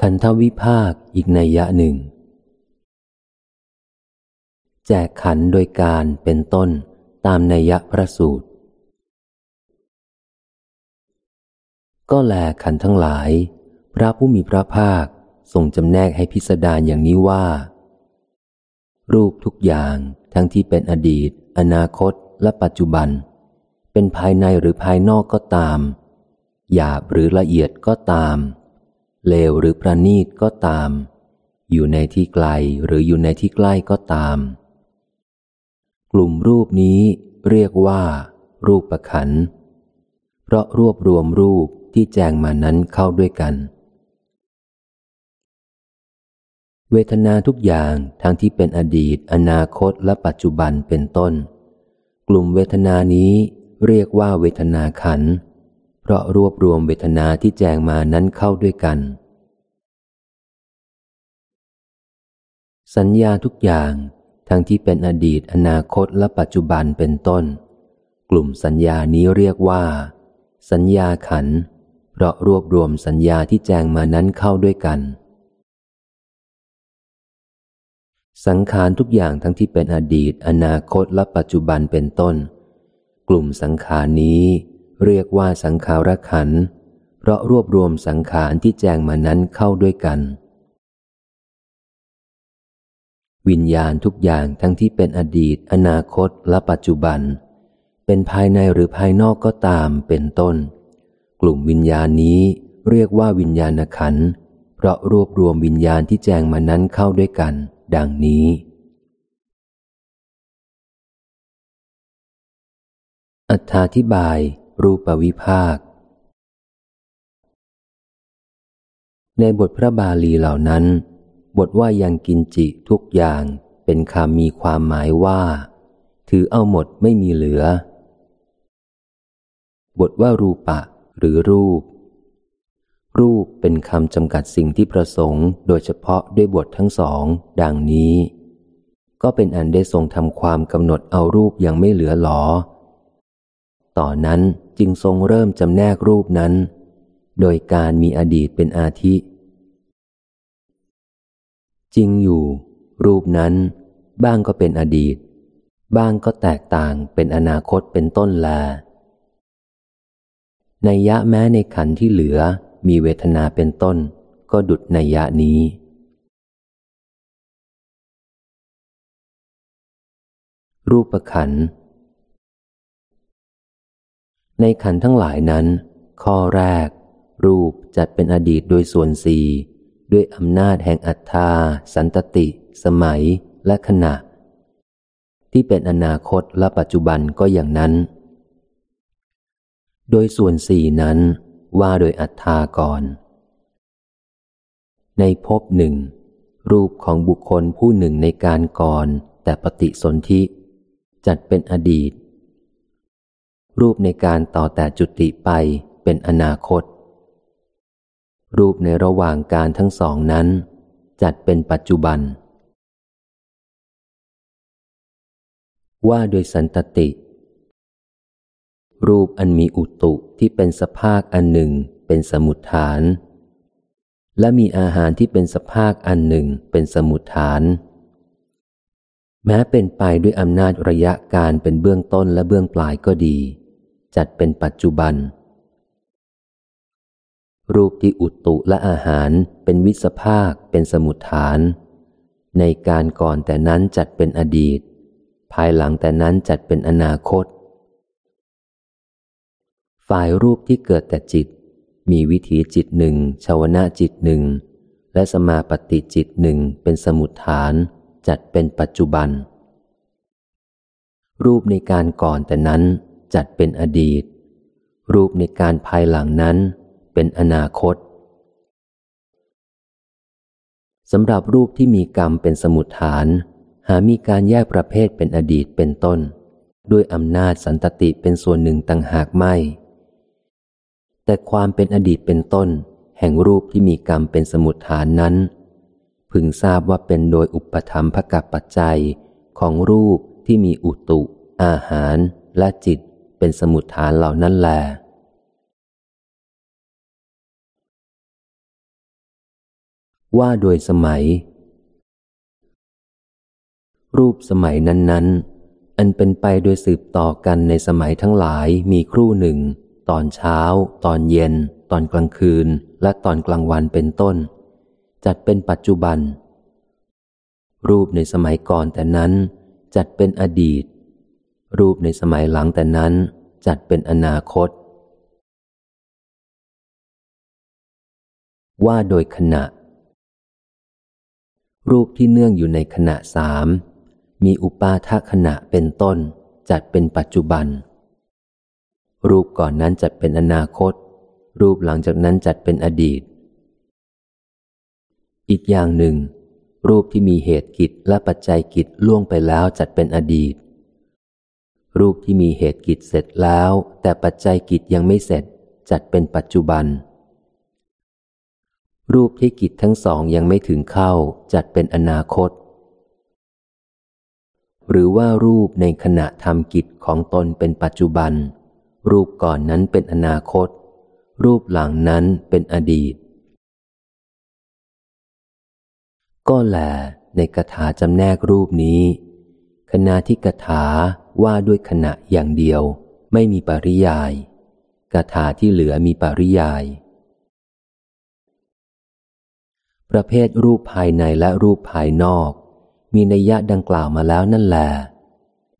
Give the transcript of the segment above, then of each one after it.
ขันธวิภาคอีกในยะหนึ่ง แจกขันโดยการเป็นต้นตามในยะพระสูตร ก็แลขันทั้งหลาย พระผู้มีพระภาคทรงจำแนกให้พิสดารอย่างนี้ว่า รูปทุกอย่างทั้งที่เป็นอดีต อนาคตและปัจจุบัน เป็นภายในหรือภายนอกก็ตาม หยาบหรือละเอียดก็ตาม เลวหรือประณีตก็ตาม อยู่ในที่ไกลหรืออยู่ในที่ใกล้ก็ตาม กลุ่มรูปนี้เรียกว่า รูปประขัน เพราะรวบรวมรูปที่แจงมานั้นเข้าด้วยกัน เวทนาทุกอย่างทั้งที่เป็นอดีต อนาคตและปัจจุบันเป็นต้น กลุ่มเวทนานี้เรียกว่าเวทนาขัน เพราะรวบรวมเวทนาที่แจงมานั้นเข้าด้วยกัน สัญญาทุกอย่าง ทั้งที่เป็นอดีตอนาคตและปัจจุบันเป็นต้น กลุ่มสัญญานี้เรียกว่า สัญญาขัน เพราะรวบรวมสัญญาที่แจงมานั้นเข้าด้วยกัน สังขารทุกอย่างทั้งที่เป็นอดีต อนาคตและปัจจุบันเป็นต้น กลุ่มสังขารนี้ เรียกว่าสังขารขัน เพราะรวบรวมสังขารที่แจงมานั้นเข้าด้วยกัน วิญญาณทุกอย่างทั้งที่เป็นอดีต อนาคตและปัจจุบัน เป็นภายในหรือภายนอกก็ตามเป็นต้น กลุ่มวิญญาณนี้เรียกว่าวิญญาณขัน เพราะรวบรวมวิญญาณที่แจงมานั้นเข้าด้วยกัน ดังนี้อธิบาย รูปวิภาค ในบทพระบาลีเหล่านั้น บทว่ายังกินจิทุกอย่างเป็นคำมีความหมายว่า ถือเอาหมดไม่มีเหลือ บทว่ารูปะ หรือรูป รูปเป็นคำจำกัดสิ่งที่ประสงค์โดยเฉพาะด้วยบททั้งสอง ดังนี้ ก็เป็นอันได้ทรงทำความกำหนดเอารูปยังไม่เหลือหลอ ต่อนนั้นจึงทรงเริ่มจำแนกรูปนั้น โดยการมีอดีตเป็นอาทิ จริงอยู่ รูปนั้น บ้างก็เป็นอดีต บ้างก็แตกต่างเป็นอนาคตเป็นต้นแลในยะแม้ในขันที่เหลือมีเวทนาเป็นต้น ก็ดุดในยะนี้ รูปขันในขันทั้งหลายนั้น ข้อแรก รูปจัดเป็นอดีตโดยส่วนสี่ ด้วยอำนาจแห่งอัตตาสันตติ สมัยและขณะ ที่เป็นอนาคตและปัจจุบันก็อย่างนั้น โดยส่วนสี่นั้นว่าโดยอัตตาก่อน ในภพหนึ่ง รูปของบุคคลผู้หนึ่งในการก่อนแต่ปฏิสนธิจัดเป็นอดีต รูปในการต่อแต่จุติไปเป็นอนาคต รูปในระหว่างการทั้งสองนั้น จัดเป็นปัจจุบัน ว่าโดยสันตติ รูปอันมีอุตุที่เป็นสภาคอันหนึ่งเป็นสมุดฐาน และมีอาหารที่เป็นสภาคอันหนึ่งเป็นสมุดฐาน แม้เป็นไปด้วยอำนาจระยะการเป็นเบื้องต้นและเบื้องปลายก็ดี จัดเป็นปัจจุบัน รูปที่อุตุและอาหารเป็นวิสภาคเป็นสมุดฐาน ในการก่อนแต่นั้นจัดเป็นอดีต ภายหลังแต่นั้นจัดเป็นอนาคต ฝ่ายรูปที่เกิดแต่จิต มีวิถีจิตหนึ่งชาวนะจิตหนึ่ง และสมาปฏิจิตหนึ่งเป็นสมุดฐาน จัดเป็นปัจจุบัน รูปในการก่อนแต่นั้นจัดเป็นอดีต รูปในการภายหลังนั้น เป็นอนาคตสำหรับรูปที่มีกรรมเป็นสมุดฐาน หามีการแยกประเภทเป็นอดีตเป็นต้น ด้วยอำนาจสันตติเป็นส่วนหนึ่งต่างหากไม่ แต่ความเป็นอดีตเป็นต้น แห่งรูปที่มีกรรมเป็นสมุดฐานนั้น พึงทราบว่าเป็นโดยอุปธรรมภกับปัจจัยของรูปที่มีอุตุ อาหาร และจิตเป็นสมุดฐานเหล่านั้นแหละ ว่าโดยสมัย รูปสมัยนั้น ๆ อันเป็นไปโดยสืบต่อกันในสมัยทั้งหลายมีครู่หนึ่ง ตอนเช้า ตอนเย็น ตอนกลางคืน และตอนกลางวันเป็นต้น จัดเป็นปัจจุบัน รูปในสมัยก่อนแต่นั้น จัดเป็นอดีต รูปในสมัยหลังแต่นั้น จัดเป็นอนาคตว่าโดยขณะ รูปที่เนื่องอยู่ในขณะสามมีอุปาทขณะเป็นต้น จัดเป็นปัจจุบัน รูปก่อนนั้นจัดเป็นอนาคต รูปหลังจากนั้นจัดเป็นอดีต อีกอย่างหนึ่ง รูปที่มีเหตุกิจและปัจจัยกิจล่วงไปแล้วจัดเป็นอดีต รูปที่มีเหตุกิจเสร็จแล้ว แต่ปัจจัยกิจยังไม่เสร็จ จัดเป็นปัจจุบัน รูปที่กิจทั้งสองยังไม่ถึงเข้าจัดเป็นอนาคต หรือว่ารูปในขณะทำกิจของตนเป็นปัจจุบัน รูปก่อนนั้นเป็นอนาคต รูปหลังนั้นเป็นอดีต ก็แลในกถาจำแนกรูปนี้ขณะที่กถาว่าด้วยขณะอย่างเดียว ไม่มีปริยายกถาที่เหลือมีปริยาย ประเภทรูปภายในและรูปภายนอก มีนัยยะดังกล่าวมาแล้วนั่นแหละ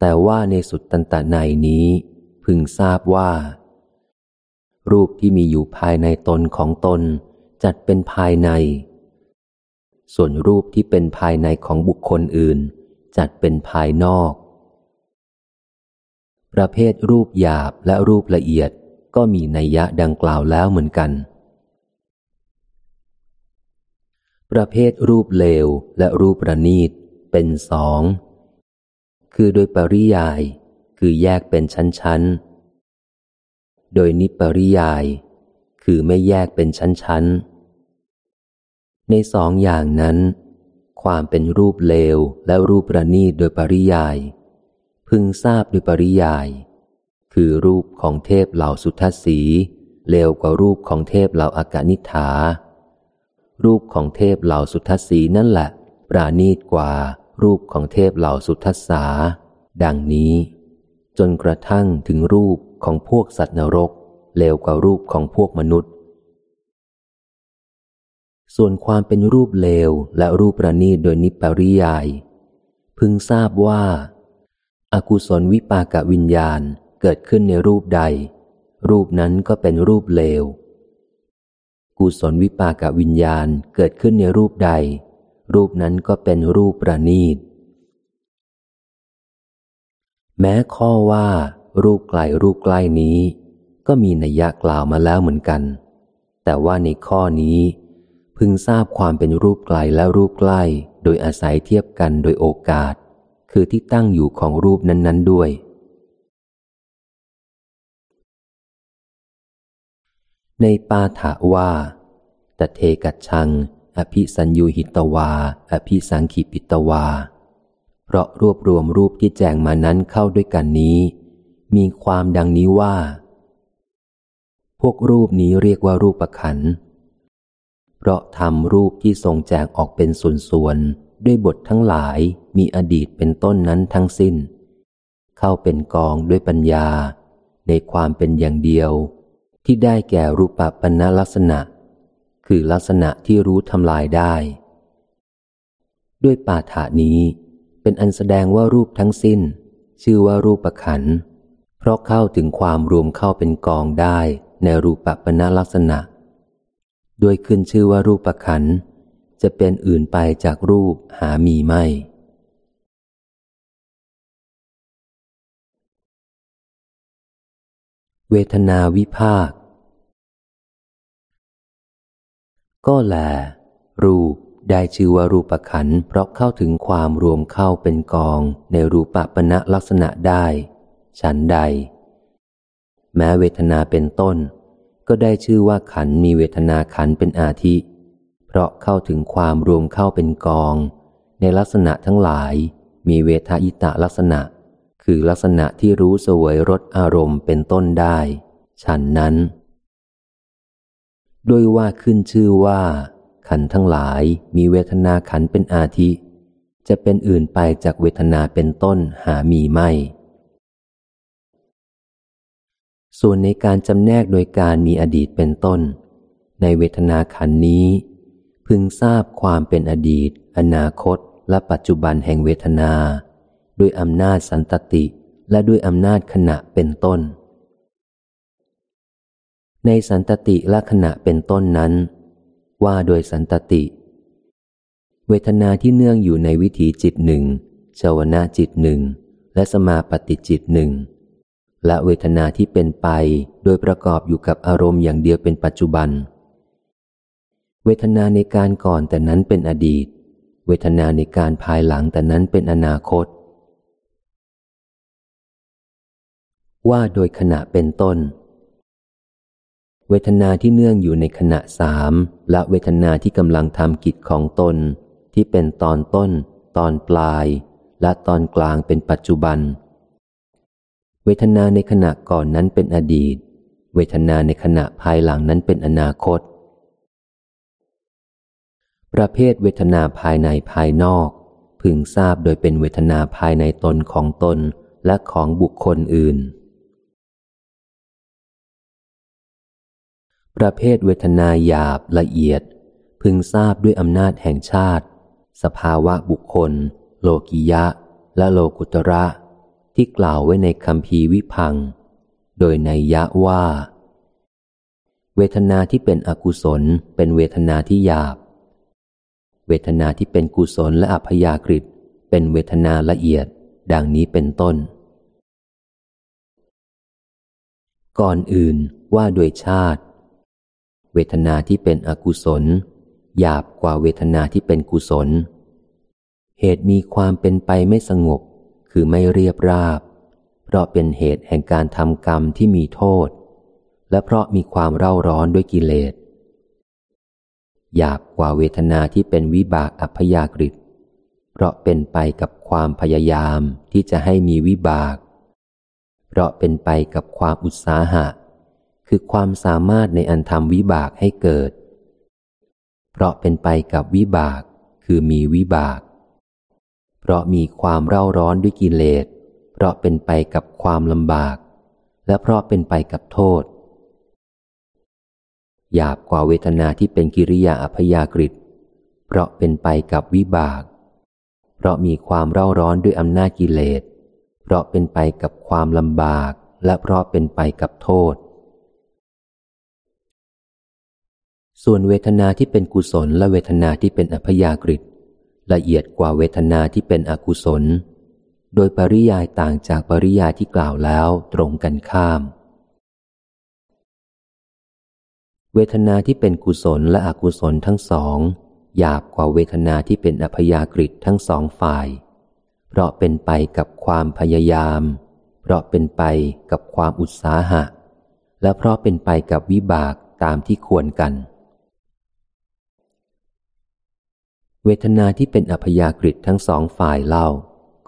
แต่ว่าในสุดตันตะในนี้ พึงทราบว่า รูปที่มีอยู่ภายในตนของตนจัดเป็นภายใน ส่วนรูปที่เป็นภายในของบุคคลอื่น จัดเป็นภายนอก ประเภทรูปหยาบและรูปละเอียดก็มีนัยยะดังกล่าวแล้วเหมือนกัน ประเภทรูปเลวและรูปประณีตเป็นสอง คือโดยปริยายคือแยกเป็นชั้นๆ โดยนิปริยาย คือไม่แยกเป็นชั้นๆ ในสองอย่างนั้น ความเป็นรูปเลวและรูปประณีตโดยปริยาย พึงทราบโดยปริยาย คือรูปของเทพเหล่าสุทัศสีเลวกว่ารูปของเทพเหล่าอากานิฐา รูปของเทพเหล่าสุทัศสีนั่นแหละ ปราณีตกว่ารูปของเทพเหล่าสุทัศสา ดังนี้ จนกระทั่งถึงรูปของพวกสัตว์นรกเลวกว่ารูปของพวกมนุษย์ ส่วนความเป็นรูปเลวและรูปประณีตโดยนิปริยาย พึงทราบว่าอากุศลวิปากวิญญาณเกิดขึ้นในรูปใด รูปนั้นก็เป็นรูปเลว กุศลวิปากวิญญาณเกิดขึ้นในรูปใด รูปนั้นก็เป็นรูปประณีต แม้ข้อว่า รูปไกลรูปใกล้นี้ ก็มีนัยยะกล่าวมาแล้วเหมือนกัน แต่ว่าในข้อนี้ พึงทราบความเป็นรูปไกลและรูปใกล้ โดยอาศัยเทียบกันโดยโอกาส คือที่ตั้งอยู่ของรูปนั้น ๆ ด้วย ในปาถะว่าตเทกัจชัง อภิสัญญูหิตวา อภิสังขีปิตวา เพราะรวบรวมรูปที่แจงมานั้นเข้าด้วยกันนี้ มีความดังนี้ว่า พวกรูปนี้เรียกว่ารูปประขัน เพราะทำรูปที่ทรงแจงออกเป็นส่วนๆ ด้วยบททั้งหลายมีอดีตเป็นต้นนั้นทั้งสิ้น เข้าเป็นกองด้วยปัญญา ในความเป็นอย่างเดียว ที่ได้แก่รูปปัณลักษณะ คือลักษณะที่รู้ทำลายได้ ด้วยปาฐานี้เป็นอันแสดงว่ารูปทั้งสิ้น ชื่อว่ารูปขัน เพราะเข้าถึงความรวมเข้าเป็นกองได้ในรูปปัณลักษณะโดยขึ้นชื่อว่ารูปขันจะเป็นอื่นไปจากรูปหามีไม่ เวทนาวิภาค ก็แล รูปได้ชื่อว่ารูปขันเพราะเข้าถึงความรวมเข้าเป็นกองในรูปปณะลักษณะได้ ฉันใด แม้เวทนาเป็นต้น ก็ได้ชื่อว่าขันมีเวทนาขันเป็นอาทิ เพราะเข้าถึงความรวมเข้าเป็นกอง ในลักษณะทั้งหลาย มีเวทายตะลักษณะ คือลักษณะที่รู้สวยรสอารมณ์เป็นต้นได้ ฉันนั้นโดยว่าขึ้นชื่อว่า ขันทั้งหลายมีเวทนาขันเป็นอาทิ จะเป็นอื่นไปจากเวทนาเป็นต้นหามีไม่ ส่วนในการจำแนกโดยการมีอดีตเป็นต้น ในเวทนาขันนี้ พึงทราบความเป็นอดีต อนาคต และปัจจุบันแห่งเวทนา ด้วยอำนาจสันตติ และด้วยอำนาจขณะเป็นต้น ในสันตติและขณะเป็นต้นนั้น ว่าโดยสันตติ เวทนาที่เนื่องอยู่ในวิถีจิตหนึ่งชาวนาจิตหนึ่ง และสมาปฏิจิตหนึ่ง และเวทนาที่เป็นไปโดยประกอบอยู่กับอารมณ์อย่างเดียวเป็นปัจจุบัน เวทนาในการก่อนแต่นั้นเป็นอดีต เวทนาในการภายหลังแต่นั้นเป็นอนาคต ว่าโดยขณะเป็นต้น เวทนาที่เนื่องอยู่ในขณะสามและเวทนาที่กำลังทำกิจของตน ที่เป็นตอนต้น ตอนปลาย และตอนกลางเป็นปัจจุบัน เวทนาในขณะก่อนนั้นเป็นอดีต เวทนาในขณะภายหลังนั้นเป็นอนาคต ประเภทเวทนาภายในภายนอก พึงทราบโดยเป็นเวทนาภายในตนของตนและของบุคคลอื่น ประเภทเวทนาหยาบละเอียด พึงทราบด้วยอำนาจแห่งชาติ สภาวะบุคคล โลกิยะ และโลกุตระ ที่กล่าวไว้ในคำพีวิพัง โดยในยะว่า เวทนาที่เป็นอกุศล เป็นเวทนาที่หยาบ เวทนาที่เป็นกุศลและอัพยากฤิเป็นเวทนาละเอียด ดังนี้เป็นต้น ก่อนอื่นว่าโดยชาติ เวทนาที่เป็นอกุศล หยาบกว่าเวทนาที่เป็นกุศล เหตุมีความเป็นไปไม่สงบ คือไม่เรียบราบ เพราะเป็นเหตุแห่งการทำกรรมที่มีโทษ และเพราะมีความเร่าร้อนด้วยกิเลสหยาบกว่าเวทนาที่เป็นวิบากอัพยากฤิเพราะเป็นไปกับความพยายามที่จะให้มีวิบาก เพราะเป็นไปกับความอุตสาหะ คือความสามารถในอันทำวิบากให้เกิด เพราะเป็นไปกับวิบากคือมีวิบาก เพราะมีความเร่าร้อนด้วยกิเลส เพราะเป็นไปกับความลำบาก และเพราะเป็นไปกับโทษ หยาบกว่าเวทนาที่เป็นกิริยาอพยากฤิเพราะเป็นไปกับวิบาก เพราะมีความเร่าร้อนด้วยอำนาจกิเลส เพราะเป็นไปกับความลำบาก และเพราะเป็นไปกับโทษ ส่วนเวทนาที่เป็นกุศลและเวทนาที่เป็นอัพยากฤิละเอียดกว่าเวทนาที่เป็นอกุศล โดยปริยายต่างจากปริยายที่กล่าวแล้วตรงกันข้าม เวทนาที่เป็นกุศลและอกุศลทั้งสองหยาบกว่าเวทนาที่เป็นอัพยากฤิทั้งสองฝ่าย เพราะเป็นไปกับความพยายาม เพราะเป็นไปกับความอุตสาหะ และเพราะเป็นไปกับวิบากตามที่ควรกัน เวทนาที่เป็นอัพยากฤิทั้งสองฝ่ายเล่า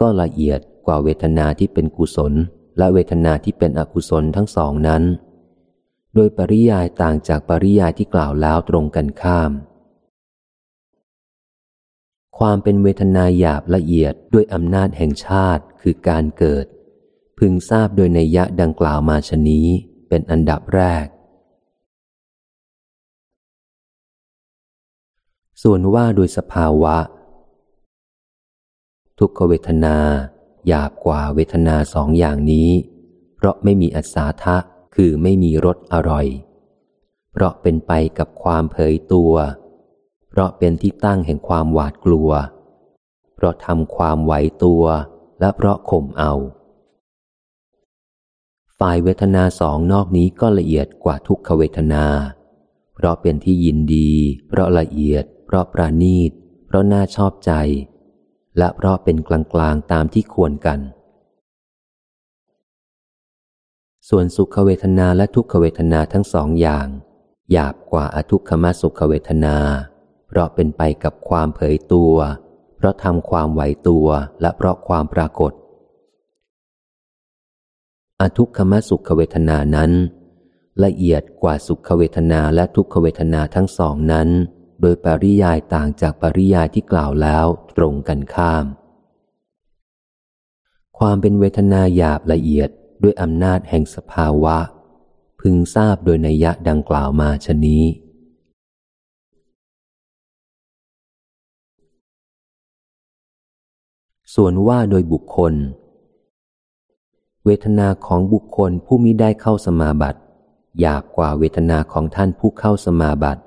ก็ละเอียดกว่าเวทนาที่เป็นกุศล และเวทนาที่เป็นอกุศลทั้งสองนั้น โดยปริยายต่างจากปริยายที่กล่าวแล้วตรงกันข้าม ความเป็นเวทนาหยาบละเอียดด้วยอำนาจแห่งชาติคือการเกิด พึงทราบโดยในยะดังกล่าวมาชนี้เป็นอันดับแรก ส่วนว่าโดยสภาวะ ทุกขเวทนาหยาบกว่าเวทนาสองอย่างนี้ เพราะไม่มีอัศาทะคือไม่มีรสอร่อย เพราะเป็นไปกับความเผยตัว เพราะเป็นที่ตั้งแห่งความหวาดกลัว เพราะทำความไหวตัว และเพราะข่มเอา ฝ่ายเวทนาสองนอกนี้ก็ละเอียดกว่าทุกขเวทนา เพราะเป็นที่ยินดี เพราะละเอียด ราะปราณีต เพราะน่าชอบใจ และเพราะเป็นกลางๆตามที่ควรกัน ส่วนสุขเวทนาและทุกขเวทนาทั้งสองอย่าง หยาบกว่าอทุกขมสุขเวทนา เพราะเป็นไปกับความเผยตัว เพราะทำความไหวตัวและเพราะความปรากฏ อทุกขมสุขเวทนานั้นละเอียดกว่าสุขเวทนาและทุกขเวทนาทั้งสองนั้น โดยปริยายต่างจากปริยายที่กล่าวแล้วตรงกันข้าม ความเป็นเวทนาหยาบละเอียดด้วยอำนาจแห่งสภาวะ พึงทราบโดยนัยยะดังกล่าวมาชนี้ ส่วนว่าโดยบุคคล เวทนาของบุคคลผู้มิได้เข้าสมาบัติหยาบกว่าเวทนาของท่านผู้เข้าสมาบัติ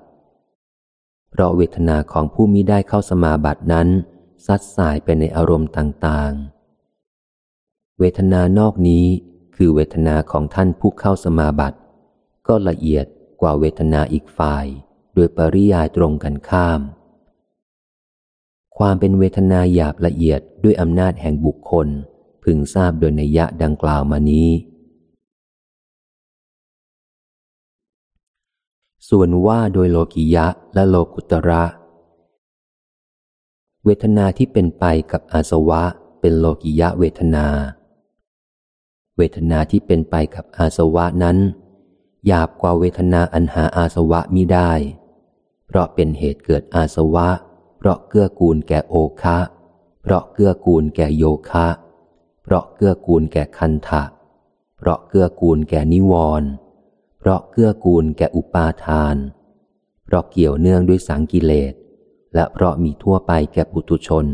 เพราะเวทนาของผู้มิได้เข้าสมาบัตินั้นซัดสายไปในอารมณ์ต่างๆ เวทนานอกนี้คือเวทนาของท่านผู้เข้าสมาบัติ ก็ละเอียดกว่าเวทนาอีกฝ่าย โดยปริยายตรงกันข้าม ความเป็นเวทนาหยาบละเอียดด้วยอำนาจแห่งบุคคล พึงทราบโดยนัยยะดังกล่าวมานี้ ส่วนว่าโดยโลกิยะและโลกุตระ เวทนาที่เป็นไปกับอาสวะเป็นโลกิยะเวทนา เวทนาที่เป็นไปกับอาสวะนั้นหยาบกว่าเวทนาอันหาอาสวะมิได้ เพราะเป็นเหตุเกิดอาสวะ เพราะเกื้อกูลแก่โอคะ เพราะเกื้อกูลแก่โยคะ เพราะเกื้อกูลแก่คันทะเพราะเกื้อกูลแก่นิวรณ์เราะเกื้อกูลแก่อุปาทาน เพราะเกี่ยวเนื่องด้วยสังกิเลส และเพราะมีทั่วไปแก่ปุถุชน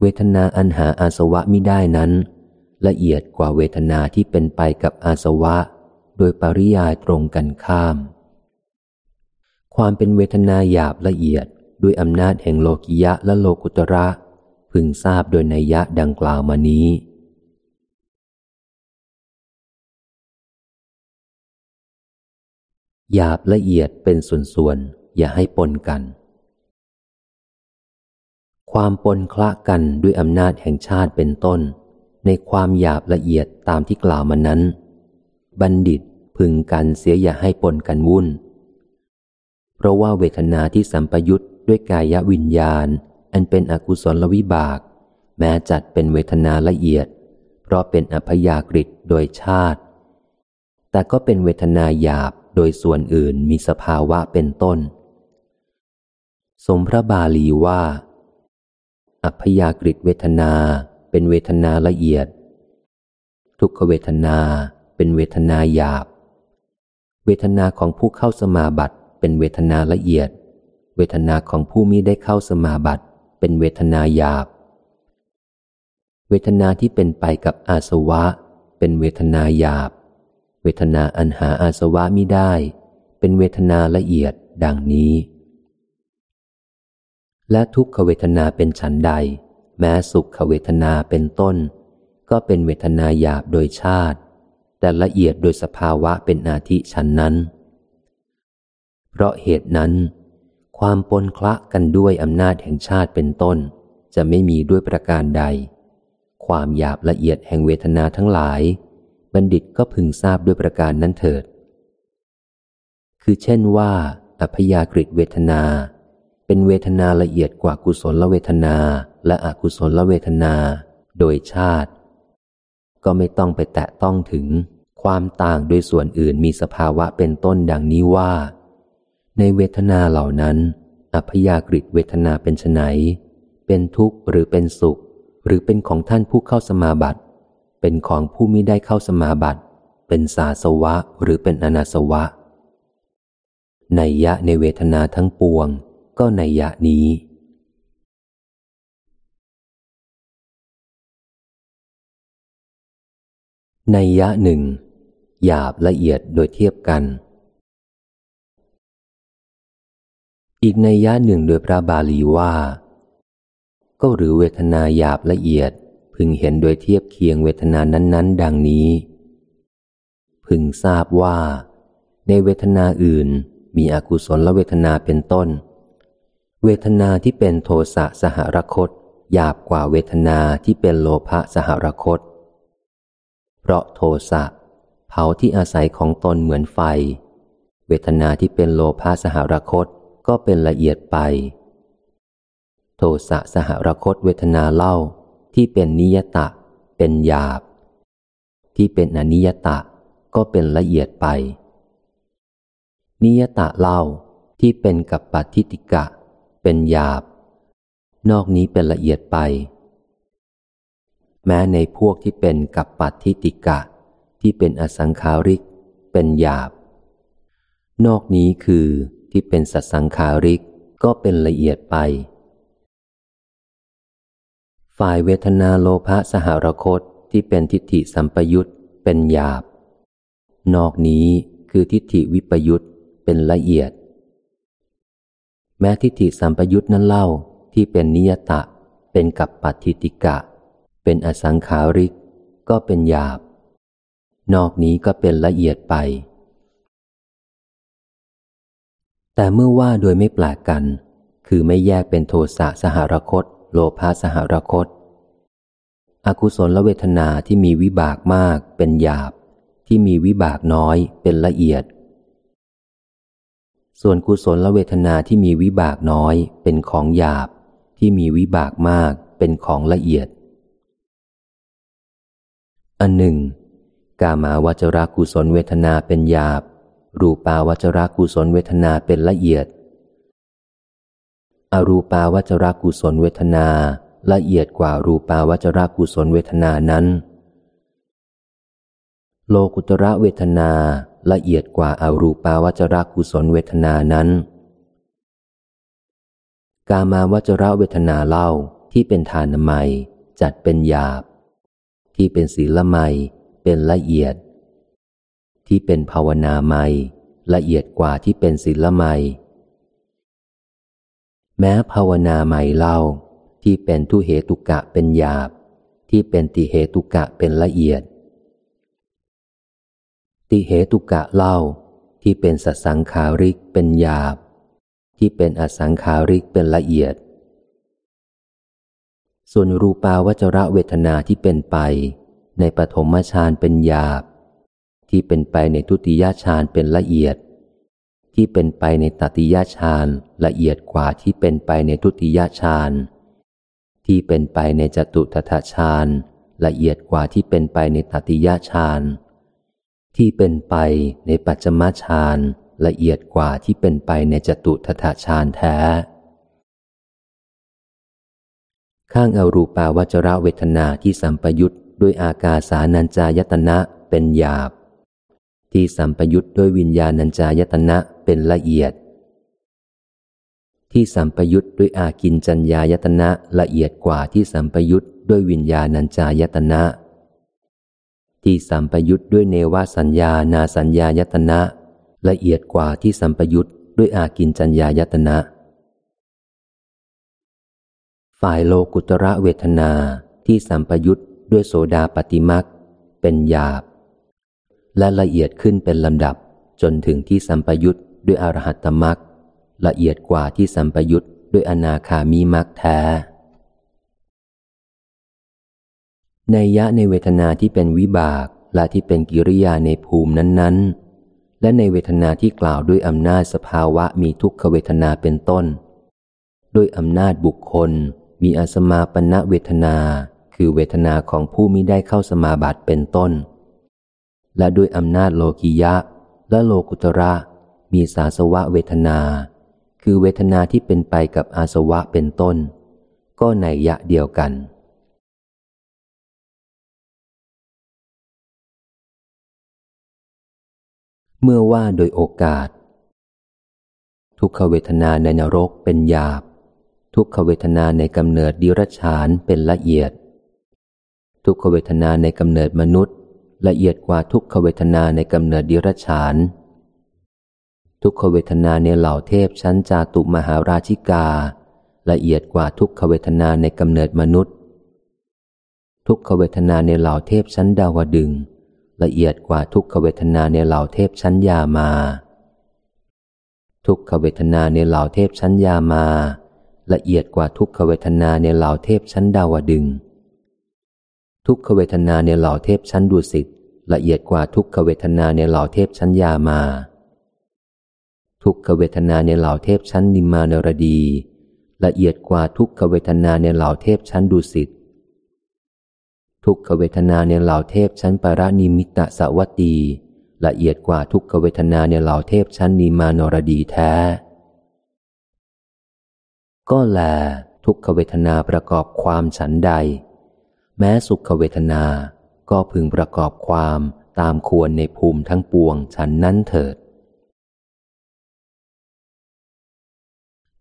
เวทนาอันหาอาสวะมิได้นั้น ละเอียดกว่าเวทนาที่เป็นไปกับอาสวะ โดยปริยายตรงกันข้าม ความเป็นเวทนาหยาบละเอียดด้วยอำนาจแห่งโลกิยะและโลกุตระ พึงทราบโดยนัยยะดังกล่าวมานี้ หยาบละเอียดเป็นส่วนๆ อย่าให้ปนกัน ความปนคละกันด้วยอำนาจแห่งชาติเป็นต้น ในความหยาบละเอียดตามที่กล่าวมานั้น บัณฑิตพึงกันเสียอย่าให้ปนกันวุ่น เพราะว่าเวทนาที่สัมปยุตด้วยกายวิญญาณ อันเป็นอกุศลวิบาก แม้จัดเป็นเวทนาละเอียด เพราะเป็นอภยากฤิโดยชาติ แต่ก็เป็นเวทนาหยาบ โดยส่วนอื่นมีสภาวะเป็นต้น สมพระบาลีว่า อัพยากฤิเวทนาเป็นเวทนาละเอียด ทุกขเวทนาเป็นเวทนาหยาบ เวทนาของผู้เข้าสมาบัติเป็นเวทนาละเอียด เวทนาของผู้มิได้เข้าสมาบัติเป็นเวทนาหยาบ เวทนาที่เป็นไปกับอาสวะ เป็นเวทนาหยาบ เวทนาอันหาอาสวะมิได้ เป็นเวทนาละเอียดดังนี้ และทุกขเวทนาเป็นฉันใด แม้สุขเวทนาเป็นต้น ก็เป็นเวทนาหยาบโดยชาติ แต่ละเอียดโดยสภาวะเป็นอาทิฉันนั้น เพราะเหตุนั้น ความปนคละกันด้วยอำนาจแห่งชาติเป็นต้น จะไม่มีด้วยประการใด ความหยาบละเอียดแห่งเวทนาทั้งหลาย บัณฑิตก็พึงทราบด้วยประการนั้นเถิด คือเช่นว่า อัพยากฤิเวทนา เป็นเวทนาละเอียดกว่ากุศลเวทนาและอกุศลเวทนา โดยชาติ ก็ไม่ต้องไปแตะต้องถึงความต่างโดยส่วนอื่นมีสภาวะเป็นต้นดังนี้ว่า ในเวทนาเหล่านั้น อัพยากฤิเวทนาเป็นไนเป็นทุกข์หรือเป็นสุข หรือเป็นของท่านผู้เข้าสมาบัติ เป็นของผู้มิได้เข้าสมาบัติ เป็นสาสวะหรือเป็นอนาสวะในยะในเวทนาทั้งปวง ก็ในยะนี้ ในยะหนึ่งหยาบละเอียดโดยเทียบกัน อีกในยะหนึ่งโดยพระบาลีว่า ก็หรือเวทนาหยาบละเอียด พึงเห็นโดยเทียบเคียงเวทนานั้น ๆ ดังนี้ พึงทราบว่า ในเวทนาอื่นมีอกุศลและเวทนาเป็นต้น เวทนาที่เป็นโทสะสหรคตหยาบกว่าเวทนาที่เป็นโลภะสหรคต เพราะโทสะเผาที่อาศัยของตนเหมือนไฟ เวทนาที่เป็นโลภะสหรคตก็เป็นละเอียดไป โทสะสหรคตเวทนาเล่า ที่เป็นนิยตะ เป็นหยาบ ที่เป็นอนิยตะก็เป็นละเอียดไป นิยตะเล่าที่เป็นกับปัติติกะ เป็นหยาบ นอกนี้เป็นละเอียดไป แม้ในพวกที่เป็นกับปัติติกะ ที่เป็นอสังขาริก เป็นหยาบ นอกนี้คือที่เป็นสัสังขาริกก็เป็นละเอียดไป ฝ่ายเวทนาโลภะสหรคตที่เป็นทิฏฐิสัมปยุตเป็นหยาบ นอกนี้คือทิฏฐิวิปยุตเป็นละเอียด แม้ทิฏฐิสัมปยุตนั้นเล่าที่เป็นนิยตะ เป็นกับปัติติกะ เป็นอสังขาริก ก็เป็นหยาบ นอกนี้ก็เป็นละเอียดไป แต่เมื่อว่าโดยไม่แปลกกัน คือไม่แยกเป็นโทสะสหรคต โลภะสหรคต อกุศลเวทนาที่มีวิบากมากเป็นหยาบ ที่มีวิบากน้อยเป็นละเอียด ส่วนกุศลเวทนาที่มีวิบากน้อยเป็นของหยาบ ที่มีวิบากมากเป็นของละเอียด อันหนึ่ง กามาวจรากุศลเวทนาเป็นหยาบ รูปาวจรากุศลเวทนาเป็นละเอียด อรูปาวจรากุศลเวทนาละเอียดกว่ารูปาวจรากุศลเวทนานั้น โลกุตระเวทนาละเอียดกว่าอารูปาวจรากุศลเวทนานั้น กามาวจระเวทนาเล่าที่เป็นทานไมจัดเป็นหยาบ ที่เป็นศีลไมเป็นละเอียด ที่เป็นภาวนาไมละเอียดกว่าที่เป็นศีลไม แม้ภาวนาไมเล่าที่เป็นทุเหตุกะเป็นหยาบ ที่เป็นติเหตุกะเป็นละเอียด ติเหตุกะเล่าที่เป็นสสังขาริกเป็นหยาบ ที่เป็นอสังขาริกเป็นละเอียด ส่วนรูปาวจระเวทนาที่เป็นไป ในปฐมฌานเป็นหยาบ ที่เป็นไปในทุติยฌานเป็นละเอียด ที่เป็นไปในตติยฌานละเอียดกว่าที่เป็นไปในทุติยฌานที่เป็นไปในจตุทัตฌานละเอียดกว่าที่เป็นไปในตติยฌานที่เป็นไปในปัจจมฌานละเอียดกว่าที่เป็นไปในจตุทัตฌานแท้ ข้างอรูปาวจระเวทนาที่สัมปยุตด้วยอากาสานัญจายตนะเป็นหยาบ ที่สัมปยุตด้วยวิญญาณัญจายตนะเป็นละเอียด ที่สัมปยุตด้วยอากินจัญญายตนะละเอียดกว่าที่สัมปยุตด้วยวิญญาณัญจายตนะ ที่สัมปยุตด้วยเนวสัญญานาสัญญายตนะ ละเอียดกว่าที่สัมปยุตด้วยอากินจัญญายตนะ ฝ่ายโลกุตระเวทนาที่สัมปยุตด้วยโสดาปฏิมักเป็นหยาบ และละเอียดขึ้นเป็นลำดับ จนถึงที่สัมปยุตด้วยอรหัตตมักละเอียดกว่าที่สัมปยุตด้วยอนาคามีมรักแท้ในยะในเวทนาที่เป็นวิบากและที่เป็นกิริยาในภูมินั้น ๆ และในเวทนาที่กล่าวด้วยอำนาจสภาวะมีทุกขเวทนาเป็นต้น ด้วยอำนาจบุคคล มีอสมาปณะเวทนา คือเวทนาของผู้มิได้เข้าสมาบัติเป็นต้น และด้วยอำนาจโลกิยะ และโลกุตระ มีสาสวะเวทนา คือเวทนาที่เป็นไปกับอาสวะเป็นต้น ก็ในยะเดียวกัน เมื่อว่าโดยโอกาส ทุกขเวทนาในนรกเป็นหยาบ ทุกขเวทนาในกำเนิดดิรชานเป็นละเอียด ทุกขเวทนาในกำเนิดมนุษย์ ละเอียดกว่าทุกขเวทนาในกำเนิดดิรชาน ทุกขเวทนาในเหล่าเทพชั้นจาตุมหาราชิกา ละเอียดกว่าทุกขเวทนาในกำเนิดมนุษย์ ทุกขเวทนาในเหล่าเทพชั้นดาวดึง ละเอียดกว่าทุกขเวทนาในเหล่าเทพชั้นยามา ทุกขเวทนาในเหล่าเทพชั้นยามา ละเอียดกว่าทุกขเวทนาในเหล่าเทพชั้นดาวดึง ทุกขเวทนาในเหล่าเทพชั้นดุสิตละเอียดกว่าทุกขเวทนาในเหล่าเทพชั้นยามา ทุกขเวทนาในเหล่าเทพชั้นนิมานรดี ละเอียดกว่าทุกขเวทนาในเหล่าเทพชั้นดุสิตทุกขเวทนาในเหล่าเทพชั้นปารานิมิตะสวัตตีละเอียดกว่าทุกขเวทนาในเหล่าเทพชั้นนีมานรดีแท้ ก็แลทุกขเวทนาประกอบความฉันใด แม้สุขเวทนา ก็พึงประกอบความตามควรในภูมิทั้งปวงฉันนั้นเถิด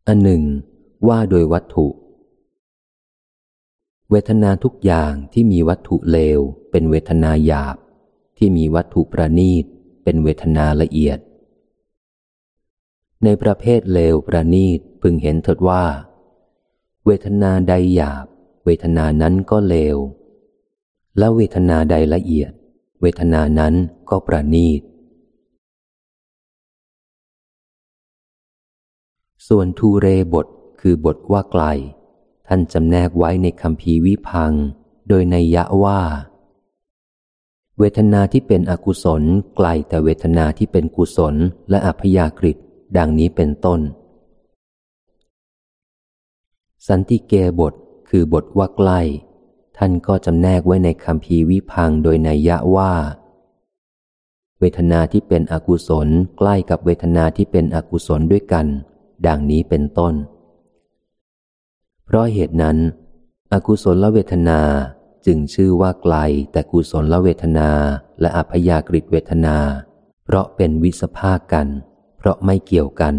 อันหนึ่ง ว่าโดยวัตถุ เวทนาทุกอย่างที่มีวัตถุเลว เป็นเวทนาหยาบ ที่มีวัตถุประณีต เป็นเวทนาละเอียด ในประเภทเลวประณีตพึงเห็นเถิดว่า เวทนาใดหยาบ เวทนานั้นก็เลว และเวทนาใดละเอียด เวทนานั้นก็ประณีต ส่วนทูเรบทคือบทว่าไกล ท่านจำแนกไว้ในคำพีวิพัง โดยในยะว่า เวทนาที่เป็นอกุศลไกลแต่เวทนาที่เป็นกุศลและอัพยากฤิดังนี้เป็นต้น สันติเกบท คือบทว่าใกล้ ท่านก็จำแนกไว้ในคำพีวิพังโดยในยะว่า เวทนาที่เป็นอกุศลใกล้กับเวทนาที่เป็นอกุศลด้วยกัน ดังนี้เป็นต้น เพราะเหตุนั้น อกุศลละเวทนาจึงชื่อว่าไกลแต่กุศลละเวทนาและอัพยากฤิเวทนา เพราะเป็นวิสภาคกัน เพราะไม่เกี่ยวกัน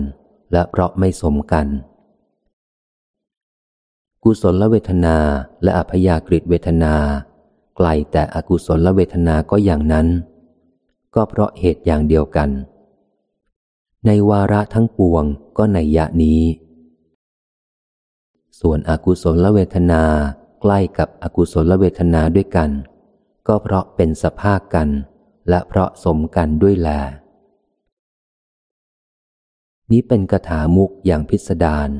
และเพราะไม่สมกัน กุศลเวทนาและอัพยากฤิเวทนา ไกลแต่อกุศลเวทนาก็อย่างนั้น ก็เพราะเหตุอย่างเดียวกัน ในวาระทั้งปวงก็ในยะนี้ ส่วนอกุศลเวทนาใกล้กับอกุศลเวทนาด้วยกัน ก็เพราะเป็นสภาพกัน และเพราะสมกันด้วยแล นี้เป็นกถามุกอย่างพิสดาร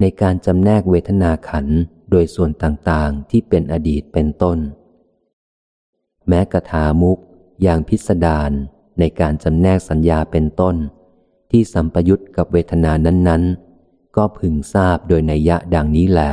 ในการจำแนกเวทนาขันโดยส่วนต่างๆ ที่เป็นอดีตเป็นต้น แม้กถามุกอย่างพิสดารในการจำแนกสัญญาเป็นต้น ที่สัมปยุตกับเวทนานั้นๆ ก็พึงทราบโดยในยยะดังนี้แหละ